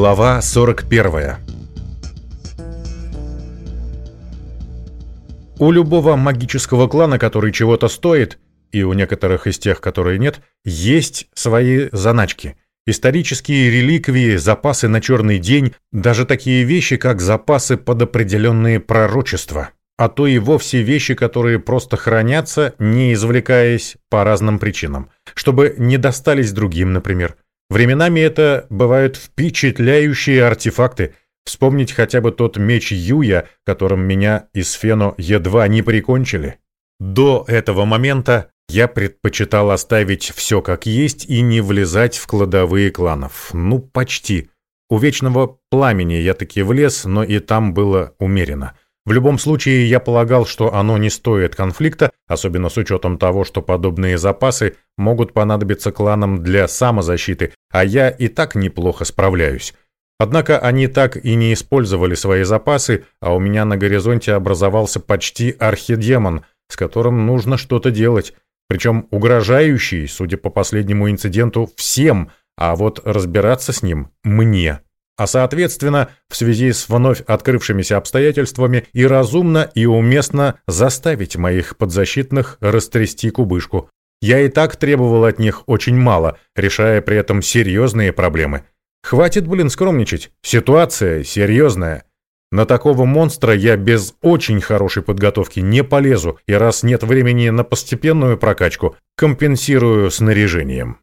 Глава 41 У любого магического клана, который чего-то стоит, и у некоторых из тех, которые нет, есть свои заначки. Исторические реликвии, запасы на черный день, даже такие вещи, как запасы под определенные пророчества. А то и вовсе вещи, которые просто хранятся, не извлекаясь по разным причинам. Чтобы не достались другим, например. Временами это бывают впечатляющие артефакты. Вспомнить хотя бы тот меч Юя, которым меня из Фено едва не прикончили. До этого момента я предпочитал оставить все как есть и не влезать в кладовые кланов. Ну, почти. У Вечного Пламени я таки влез, но и там было умеренно. В любом случае, я полагал, что оно не стоит конфликта, особенно с учетом того, что подобные запасы могут понадобиться кланам для самозащиты, а я и так неплохо справляюсь. Однако они так и не использовали свои запасы, а у меня на горизонте образовался почти архидемон, с которым нужно что-то делать. Причем угрожающий, судя по последнему инциденту, всем, а вот разбираться с ним мне а соответственно, в связи с вновь открывшимися обстоятельствами и разумно и уместно заставить моих подзащитных растрясти кубышку. Я и так требовал от них очень мало, решая при этом серьезные проблемы. Хватит, блин, скромничать. Ситуация серьезная. На такого монстра я без очень хорошей подготовки не полезу, и раз нет времени на постепенную прокачку, компенсирую снаряжением.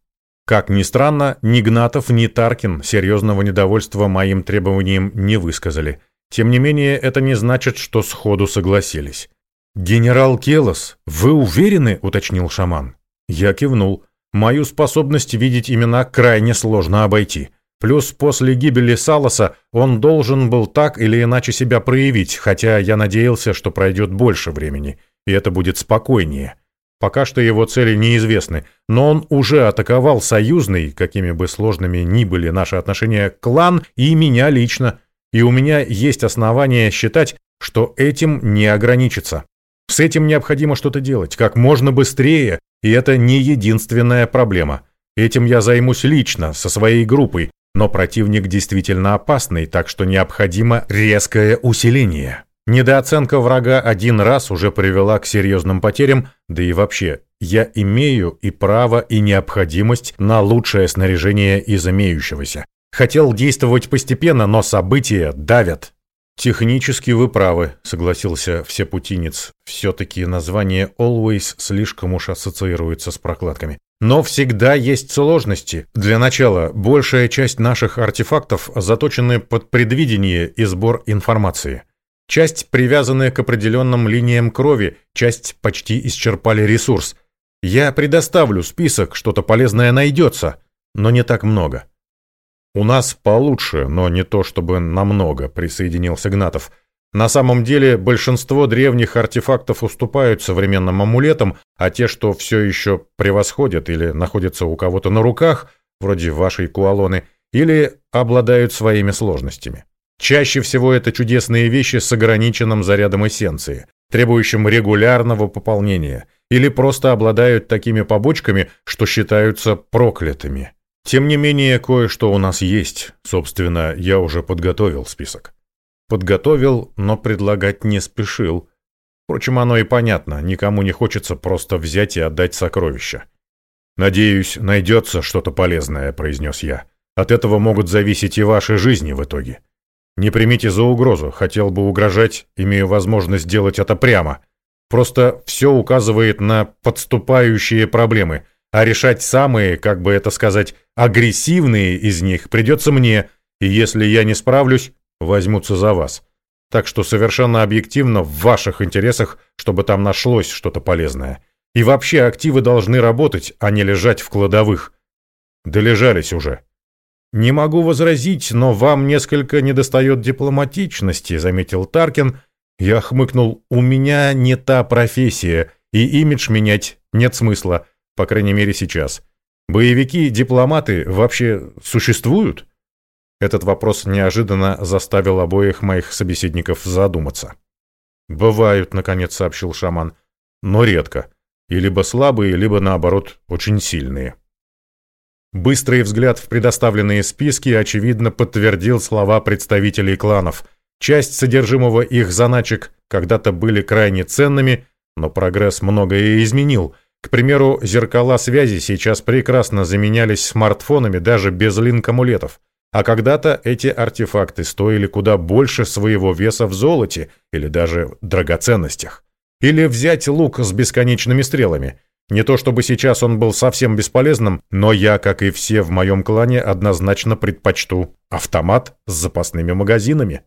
Как ни странно, ни Гнатов, ни Таркин серьезного недовольства моим требованиям не высказали. Тем не менее, это не значит, что сходу согласились. «Генерал Келос, вы уверены?» — уточнил шаман. Я кивнул. Мою способность видеть имена крайне сложно обойти. Плюс после гибели Салоса он должен был так или иначе себя проявить, хотя я надеялся, что пройдет больше времени, и это будет спокойнее. Пока что его цели неизвестны, но он уже атаковал союзный, какими бы сложными ни были наши отношения, клан и меня лично. И у меня есть основания считать, что этим не ограничится. С этим необходимо что-то делать, как можно быстрее, и это не единственная проблема. Этим я займусь лично, со своей группой, но противник действительно опасный, так что необходимо резкое усиление. Недооценка врага один раз уже привела к серьезным потерям, да и вообще, я имею и право, и необходимость на лучшее снаряжение из имеющегося. Хотел действовать постепенно, но события давят. «Технически вы правы», — согласился всепутинец. «Все-таки название «Always» слишком уж ассоциируется с прокладками. Но всегда есть сложности. Для начала, большая часть наших артефактов заточены под предвидение и сбор информации. Часть привязанная к определенным линиям крови, часть почти исчерпали ресурс. Я предоставлю список, что-то полезное найдется, но не так много. У нас получше, но не то чтобы намного, присоединился Гнатов. На самом деле большинство древних артефактов уступают современным амулетам, а те, что все еще превосходят или находятся у кого-то на руках, вроде вашей куалоны, или обладают своими сложностями. Чаще всего это чудесные вещи с ограниченным зарядом эссенции, требующим регулярного пополнения, или просто обладают такими побочками, что считаются проклятыми. Тем не менее, кое-что у нас есть. Собственно, я уже подготовил список. Подготовил, но предлагать не спешил. Впрочем, оно и понятно, никому не хочется просто взять и отдать сокровища. «Надеюсь, найдется что-то полезное», — произнес я. «От этого могут зависеть и ваши жизни в итоге». Не примите за угрозу, хотел бы угрожать, имею возможность сделать это прямо. Просто все указывает на подступающие проблемы, а решать самые, как бы это сказать, агрессивные из них придется мне, и если я не справлюсь, возьмутся за вас. Так что совершенно объективно в ваших интересах, чтобы там нашлось что-то полезное. И вообще активы должны работать, а не лежать в кладовых. Долежались уже. «Не могу возразить, но вам несколько недостает дипломатичности», — заметил Таркин. Я хмыкнул. «У меня не та профессия, и имидж менять нет смысла, по крайней мере сейчас. Боевики-дипломаты вообще существуют?» Этот вопрос неожиданно заставил обоих моих собеседников задуматься. «Бывают», — наконец сообщил шаман, — «но редко. И либо слабые, либо, наоборот, очень сильные». Быстрый взгляд в предоставленные списки, очевидно, подтвердил слова представителей кланов. Часть содержимого их заначек когда-то были крайне ценными, но прогресс многое изменил. К примеру, зеркала связи сейчас прекрасно заменялись смартфонами даже без линк-амулетов. А когда-то эти артефакты стоили куда больше своего веса в золоте или даже драгоценностях. Или взять лук с бесконечными стрелами. Не то чтобы сейчас он был совсем бесполезным, но я, как и все в моем клане, однозначно предпочту автомат с запасными магазинами.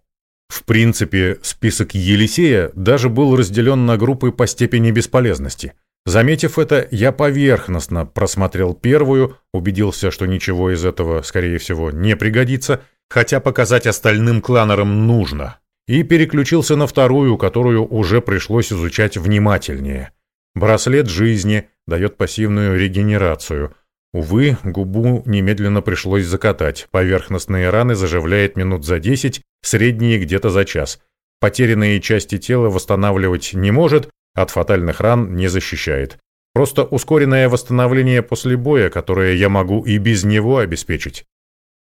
В принципе, список Елисея даже был разделен на группы по степени бесполезности. Заметив это, я поверхностно просмотрел первую, убедился, что ничего из этого, скорее всего, не пригодится, хотя показать остальным кланерам нужно и переключился на вторую, которую уже пришлось изучать внимательнее. Браслет жизни дает пассивную регенерацию. Увы, губу немедленно пришлось закатать. Поверхностные раны заживляет минут за 10, средние где-то за час. Потерянные части тела восстанавливать не может, от фатальных ран не защищает. Просто ускоренное восстановление после боя, которое я могу и без него обеспечить.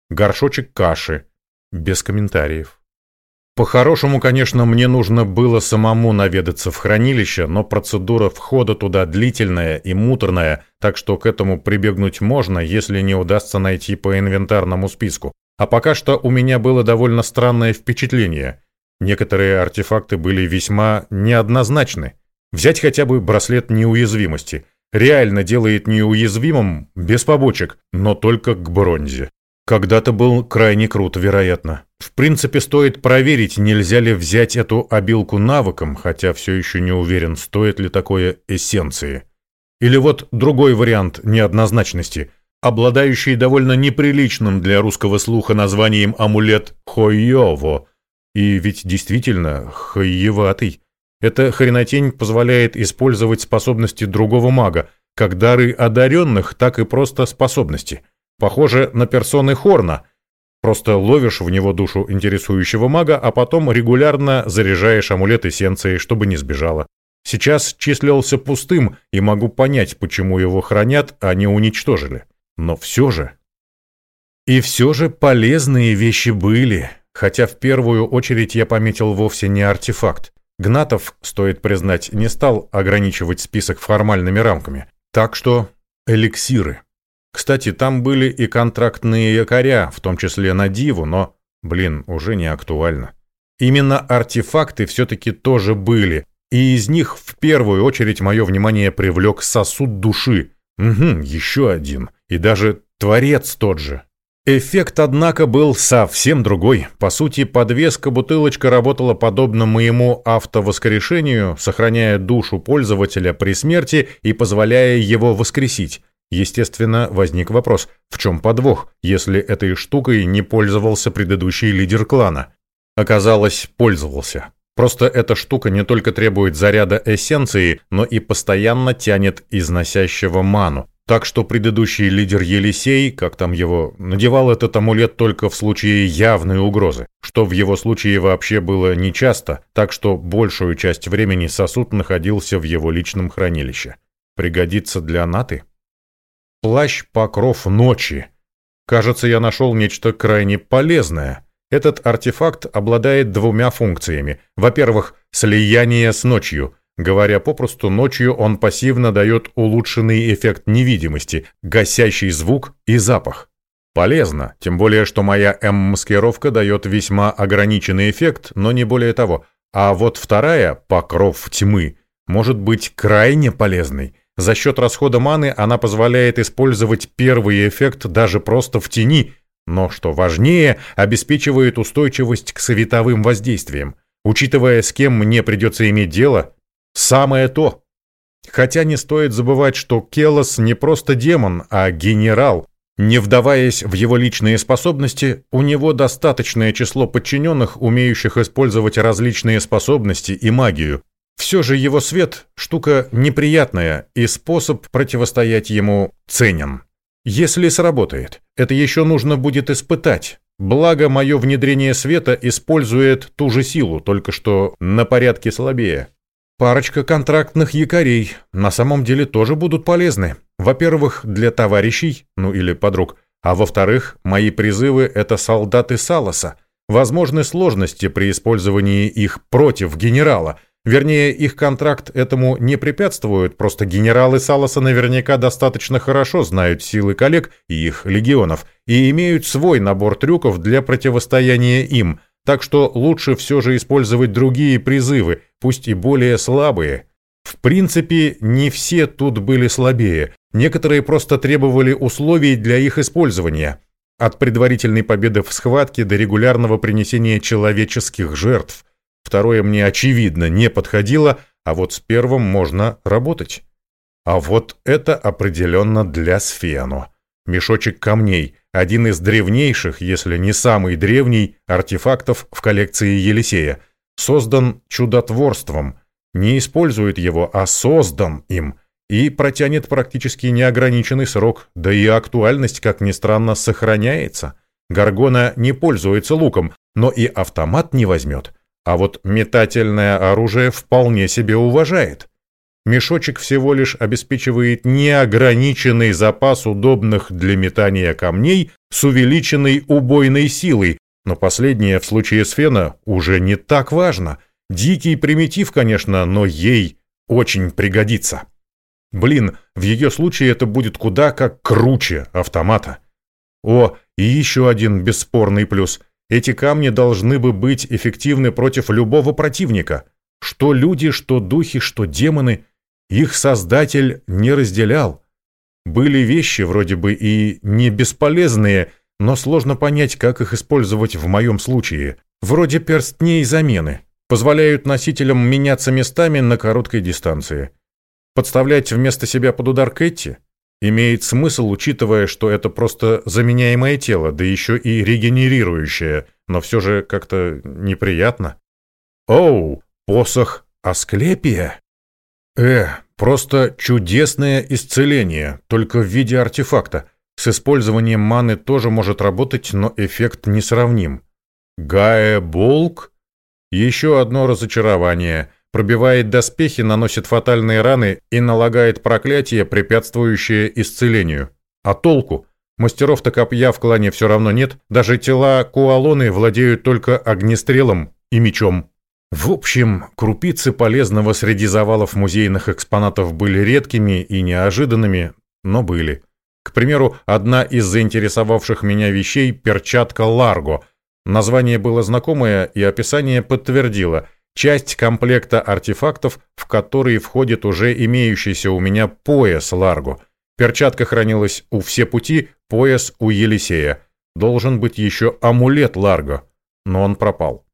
Горшочек каши. Без комментариев. По-хорошему, конечно, мне нужно было самому наведаться в хранилище, но процедура входа туда длительная и муторная, так что к этому прибегнуть можно, если не удастся найти по инвентарному списку. А пока что у меня было довольно странное впечатление. Некоторые артефакты были весьма неоднозначны. Взять хотя бы браслет неуязвимости. Реально делает неуязвимым, без побочек, но только к бронзе. Когда-то был крайне крут, вероятно. В принципе, стоит проверить, нельзя ли взять эту обилку навыком, хотя все еще не уверен, стоит ли такое эссенции. Или вот другой вариант неоднозначности, обладающий довольно неприличным для русского слуха названием амулет Хойово. И ведь действительно хойеватый. Эта хренотень позволяет использовать способности другого мага, как дары одаренных, так и просто способности – Похоже на персоны Хорна. Просто ловишь в него душу интересующего мага, а потом регулярно заряжаешь амулет эссенцией, чтобы не сбежала. Сейчас числился пустым, и могу понять, почему его хранят, а не уничтожили. Но все же... И все же полезные вещи были, хотя в первую очередь я пометил вовсе не артефакт. Гнатов, стоит признать, не стал ограничивать список формальными рамками. Так что эликсиры. Кстати, там были и контрактные якоря, в том числе на Диву, но, блин, уже не актуально. Именно артефакты все-таки тоже были, и из них в первую очередь мое внимание привлек сосуд души. Угу, еще один. И даже творец тот же. Эффект, однако, был совсем другой. По сути, подвеска-бутылочка работала подобно моему автовоскрешению, сохраняя душу пользователя при смерти и позволяя его воскресить. Естественно, возник вопрос, в чем подвох, если этой штукой не пользовался предыдущий лидер клана? Оказалось, пользовался. Просто эта штука не только требует заряда эссенции, но и постоянно тянет из носящего ману. Так что предыдущий лидер Елисей, как там его, надевал этот амулет только в случае явной угрозы, что в его случае вообще было нечасто, так что большую часть времени сосуд находился в его личном хранилище. Пригодится для Наты? Плащ «Покров ночи». Кажется, я нашел нечто крайне полезное. Этот артефакт обладает двумя функциями. Во-первых, слияние с ночью. Говоря попросту, ночью он пассивно дает улучшенный эффект невидимости, гасящий звук и запах. Полезно, тем более, что моя М-маскировка дает весьма ограниченный эффект, но не более того. А вот вторая, покров тьмы, может быть крайне полезной. За счет расхода маны она позволяет использовать первый эффект даже просто в тени, но, что важнее, обеспечивает устойчивость к световым воздействиям. Учитывая, с кем мне придется иметь дело, самое то. Хотя не стоит забывать, что Келос не просто демон, а генерал. Не вдаваясь в его личные способности, у него достаточное число подчиненных, умеющих использовать различные способности и магию. Все же его свет – штука неприятная, и способ противостоять ему ценен. Если сработает, это еще нужно будет испытать. Благо, мое внедрение света использует ту же силу, только что на порядке слабее. Парочка контрактных якорей на самом деле тоже будут полезны. Во-первых, для товарищей, ну или подруг, А во-вторых, мои призывы — это солдаты Саласа. Возможны сложности при использовании их против генерала. Вернее, их контракт этому не препятствует, просто генералы Саласа наверняка достаточно хорошо знают силы коллег и их легионов и имеют свой набор трюков для противостояния им, так что лучше все же использовать другие призывы, пусть и более слабые. В принципе, не все тут были слабее, некоторые просто требовали условий для их использования – от предварительной победы в схватке до регулярного принесения человеческих жертв. Второе мне, очевидно, не подходило, а вот с первым можно работать. А вот это определенно для Сфену. Мешочек камней – один из древнейших, если не самый древний, артефактов в коллекции Елисея. Создан чудотворством. Не использует его, а создан им – и протянет практически неограниченный срок, да и актуальность, как ни странно, сохраняется. Гаргона не пользуется луком, но и автомат не возьмет. А вот метательное оружие вполне себе уважает. Мешочек всего лишь обеспечивает неограниченный запас удобных для метания камней с увеличенной убойной силой, но последнее в случае с Фена уже не так важно. Дикий примитив, конечно, но ей очень пригодится. Блин, в ее случае это будет куда как круче автомата. О, и еще один бесспорный плюс. Эти камни должны бы быть эффективны против любого противника. Что люди, что духи, что демоны. Их создатель не разделял. Были вещи вроде бы и не бесполезные, но сложно понять, как их использовать в моем случае. Вроде перстней замены. Позволяют носителям меняться местами на короткой дистанции. Подставлять вместо себя под удар Кэти имеет смысл, учитывая, что это просто заменяемое тело, да еще и регенерирующее, но все же как-то неприятно. Оу, посох Асклепия? Э, просто чудесное исцеление, только в виде артефакта. С использованием маны тоже может работать, но эффект несравним. Гая Болк? Еще одно разочарование – пробивает доспехи, наносит фатальные раны и налагает проклятие, препятствующее исцелению. А толку? Мастеров-то копья в клане все равно нет, даже тела Куалоны владеют только огнестрелом и мечом. В общем, крупицы полезного среди завалов музейных экспонатов были редкими и неожиданными, но были. К примеру, одна из заинтересовавших меня вещей – перчатка Ларго. Название было знакомое, и описание подтвердило – часть комплекта артефактов, в который входит уже имеющийся у меня пояс Ларго. Перчатка хранилась у все пути, пояс у Елисея. Должен быть еще амулет Ларго, но он пропал.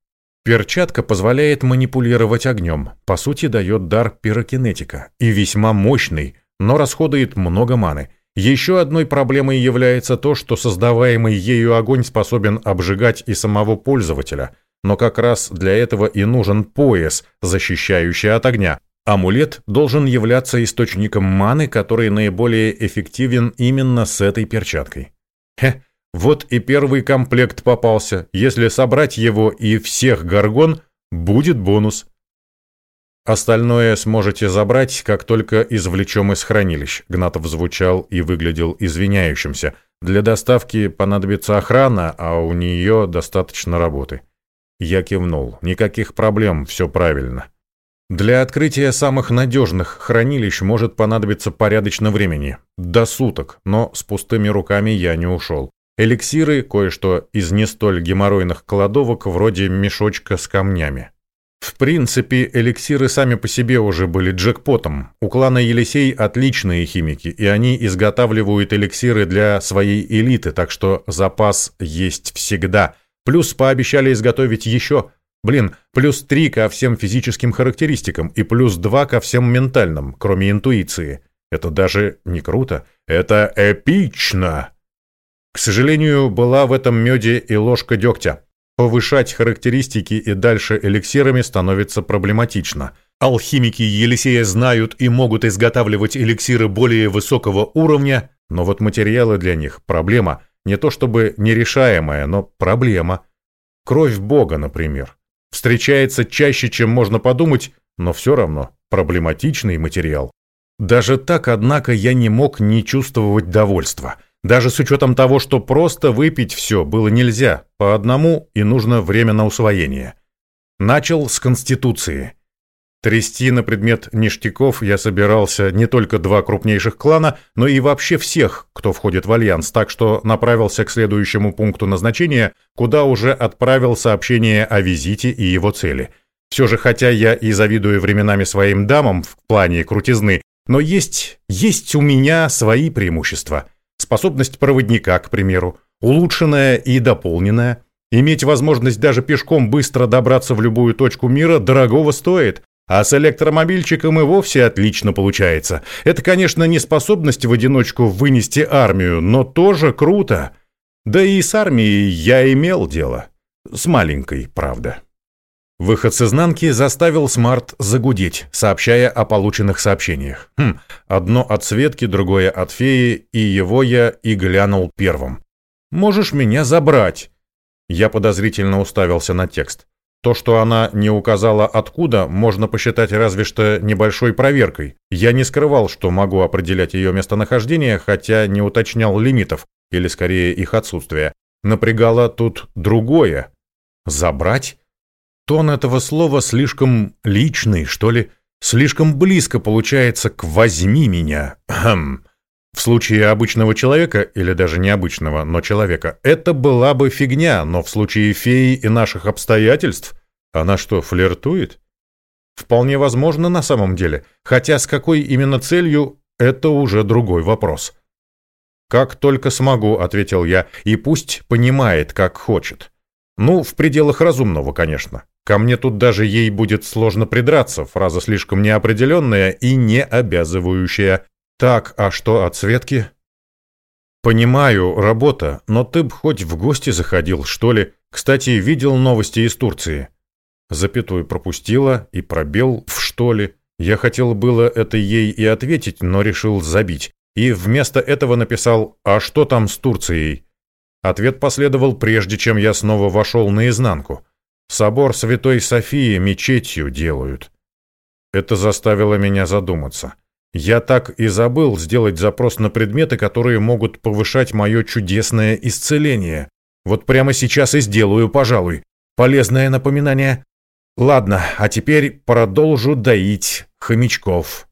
Перчатка позволяет манипулировать огнем, по сути дает дар пирокинетика, и весьма мощный, но расходует много маны. Еще одной проблемой является то, что создаваемый ею огонь способен обжигать и самого пользователя – но как раз для этого и нужен пояс, защищающий от огня. Амулет должен являться источником маны, который наиболее эффективен именно с этой перчаткой. Хе, вот и первый комплект попался. Если собрать его и всех горгон, будет бонус. Остальное сможете забрать, как только извлечем из хранилищ. Гнатов звучал и выглядел извиняющимся. Для доставки понадобится охрана, а у нее достаточно работы. Я кивнул. Никаких проблем, все правильно. Для открытия самых надежных хранилищ может понадобиться порядочно времени. До суток, но с пустыми руками я не ушел. Эликсиры, кое-что из не столь геморройных кладовок, вроде мешочка с камнями. В принципе, эликсиры сами по себе уже были джекпотом. У клана Елисей отличные химики, и они изготавливают эликсиры для своей элиты, так что запас есть всегда – Плюс пообещали изготовить еще. Блин, плюс три ко всем физическим характеристикам и плюс два ко всем ментальным, кроме интуиции. Это даже не круто. Это эпично. К сожалению, была в этом меде и ложка дегтя. Повышать характеристики и дальше эликсирами становится проблематично. Алхимики Елисея знают и могут изготавливать эликсиры более высокого уровня, но вот материалы для них – проблема – не то чтобы нерешаемая, но проблема. Кровь Бога, например. Встречается чаще, чем можно подумать, но все равно проблематичный материал. Даже так, однако, я не мог не чувствовать довольства. даже с учетом того, что просто выпить все было нельзя, по одному и нужно время на усвоение. Начал с Конституции. Трясти на предмет ништяков я собирался не только два крупнейших клана, но и вообще всех, кто входит в альянс, так что направился к следующему пункту назначения, куда уже отправил сообщение о визите и его цели. Все же, хотя я и завидую временами своим дамам в плане крутизны, но есть, есть у меня свои преимущества. Способность проводника, к примеру, улучшенная и дополненная. Иметь возможность даже пешком быстро добраться в любую точку мира дорогого стоит, а с электромобильчиком и вовсе отлично получается. Это, конечно, не способность в одиночку вынести армию, но тоже круто. Да и с армией я имел дело. С маленькой, правда. Выход с изнанки заставил Смарт загудеть, сообщая о полученных сообщениях. Хм, одно от Светки, другое от Феи, и его я и глянул первым. «Можешь меня забрать?» Я подозрительно уставился на текст. То, что она не указала откуда, можно посчитать разве что небольшой проверкой. Я не скрывал, что могу определять ее местонахождение, хотя не уточнял лимитов, или скорее их отсутствие. Напрягало тут другое. Забрать? Тон этого слова слишком личный, что ли, слишком близко получается к «возьми меня». Хм. В случае обычного человека, или даже необычного, но человека, это была бы фигня, но в случае феи и наших обстоятельств, она что, флиртует? Вполне возможно на самом деле, хотя с какой именно целью, это уже другой вопрос. «Как только смогу», — ответил я, — «и пусть понимает, как хочет». Ну, в пределах разумного, конечно. Ко мне тут даже ей будет сложно придраться, фраза слишком неопределенная и не обязывающая. Так, а что от Светки? Понимаю, работа, но ты б хоть в гости заходил, что ли. Кстати, видел новости из Турции. Запятую пропустила и пробел в что ли. Я хотел было это ей и ответить, но решил забить. И вместо этого написал «А что там с Турцией?» Ответ последовал прежде, чем я снова вошел наизнанку. Собор Святой Софии мечетью делают. Это заставило меня задуматься. Я так и забыл сделать запрос на предметы, которые могут повышать мое чудесное исцеление. Вот прямо сейчас и сделаю, пожалуй. Полезное напоминание. Ладно, а теперь продолжу доить хомячков.